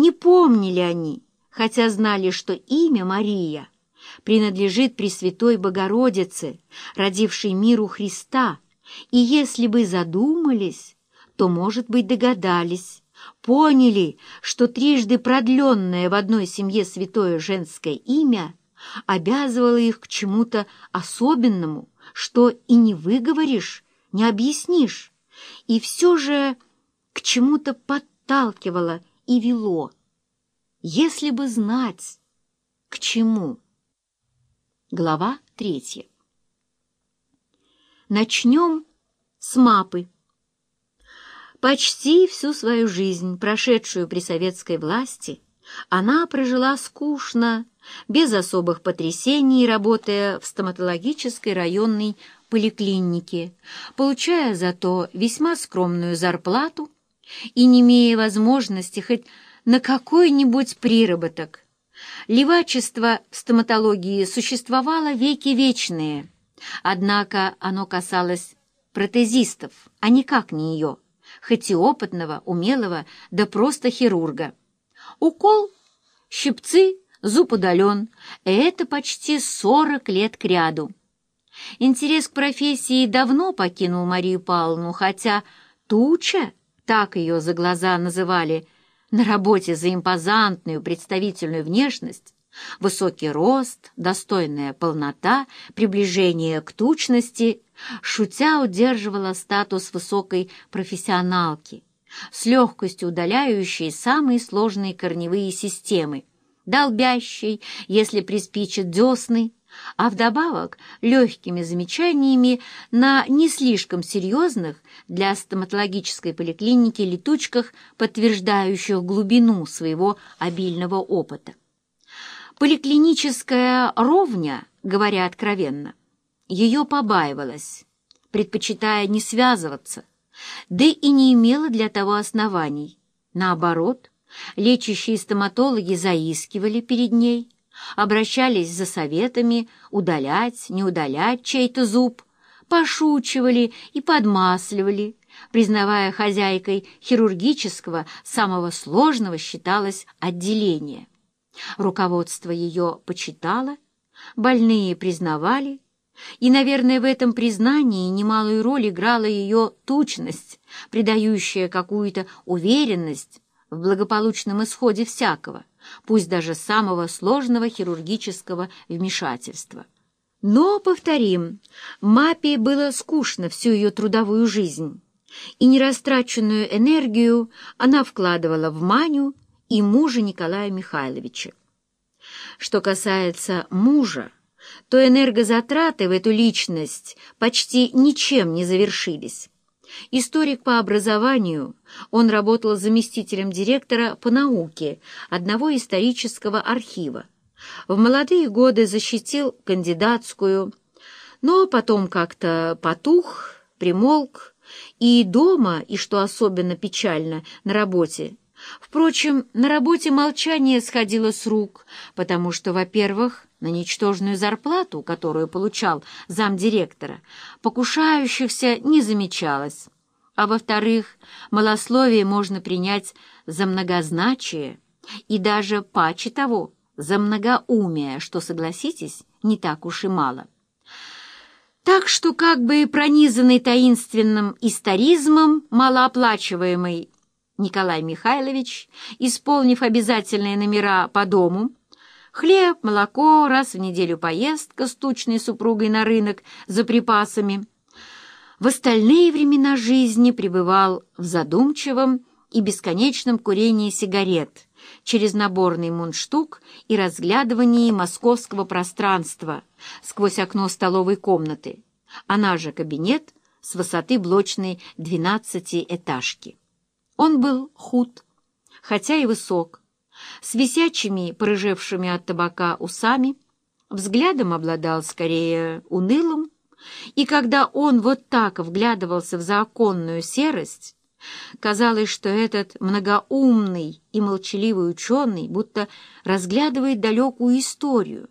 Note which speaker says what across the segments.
Speaker 1: Не помнили они, хотя знали, что имя Мария принадлежит Пресвятой Богородице, родившей миру Христа, и если бы задумались, то, может быть, догадались, поняли, что трижды продленное в одной семье святое женское имя обязывало их к чему-то особенному, что и не выговоришь, не объяснишь, и все же к чему-то подталкивало и вело. Если бы знать, к чему. Глава третья. Начнем с мапы. Почти всю свою жизнь, прошедшую при советской власти, она прожила скучно, без особых потрясений, работая в стоматологической районной поликлинике, получая зато весьма скромную зарплату и не имея возможности хоть на какой-нибудь приработок. Левачество в стоматологии существовало веки вечные, однако оно касалось протезистов, а никак не ее хоть и опытного, умелого, да просто хирурга. Укол, щипцы, зуб удален, это почти сорок лет кряду. Интерес к профессии давно покинул Марию Павловну, хотя туча, так ее за глаза называли, на работе за импозантную представительную внешность, высокий рост, достойная полнота, приближение к тучности шутя удерживала статус высокой профессионалки, с легкостью удаляющей самые сложные корневые системы, долбящей, если приспичит десны, а вдобавок легкими замечаниями на не слишком серьезных для стоматологической поликлиники летучках, подтверждающих глубину своего обильного опыта. Поликлиническая ровня, говоря откровенно, ее побаивалась, предпочитая не связываться, да и не имела для того оснований. Наоборот, лечащие стоматологи заискивали перед ней, обращались за советами удалять, не удалять чей-то зуб, пошучивали и подмасливали, признавая хозяйкой хирургического, самого сложного считалось отделения. Руководство ее почитало, больные признавали, и, наверное, в этом признании немалую роль играла ее тучность, придающая какую-то уверенность в благополучном исходе всякого, пусть даже самого сложного хирургического вмешательства. Но, повторим, Мапе было скучно всю ее трудовую жизнь, и нерастраченную энергию она вкладывала в Маню и мужа Николая Михайловича. Что касается мужа, то энергозатраты в эту личность почти ничем не завершились. Историк по образованию, он работал заместителем директора по науке одного исторического архива. В молодые годы защитил кандидатскую, но потом как-то потух, примолк, и дома, и, что особенно печально, на работе. Впрочем, на работе молчание сходило с рук, потому что, во-первых, на ничтожную зарплату, которую получал замдиректора, покушающихся не замечалось, а во-вторых, малословие можно принять за многозначие и даже паче того, за многоумие, что, согласитесь, не так уж и мало. Так что, как бы пронизанный таинственным историзмом, малооплачиваемый Николай Михайлович, исполнив обязательные номера по дому, Хлеб, молоко, раз в неделю поездка с тучной супругой на рынок за припасами. В остальные времена жизни пребывал в задумчивом и бесконечном курении сигарет через наборный мундштук и разглядывании московского пространства сквозь окно столовой комнаты, она же кабинет с высоты блочной двенадцатиэтажки. Он был худ, хотя и высок, с висячими, порыжевшими от табака усами, взглядом обладал скорее унылым, и когда он вот так вглядывался в законную серость, казалось, что этот многоумный и молчаливый ученый будто разглядывает далекую историю,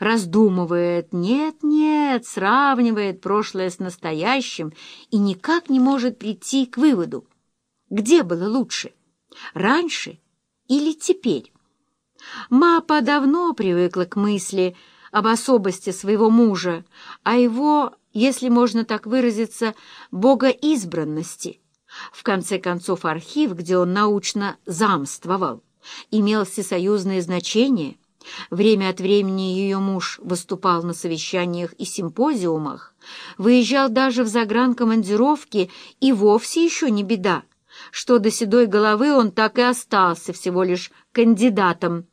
Speaker 1: раздумывает «нет-нет», сравнивает прошлое с настоящим и никак не может прийти к выводу, где было лучше, раньше или теперь? Мапа давно привыкла к мысли об особости своего мужа, о его, если можно так выразиться, богоизбранности. В конце концов, архив, где он научно замствовал, имел всесоюзное значение. Время от времени ее муж выступал на совещаниях и симпозиумах, выезжал даже в загранкомандировки, и вовсе еще не беда, что до седой головы он так и остался всего лишь кандидатом.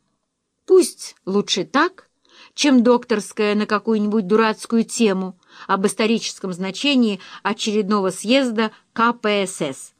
Speaker 1: Пусть лучше так, чем докторская на какую-нибудь дурацкую тему об историческом значении очередного съезда КПСС.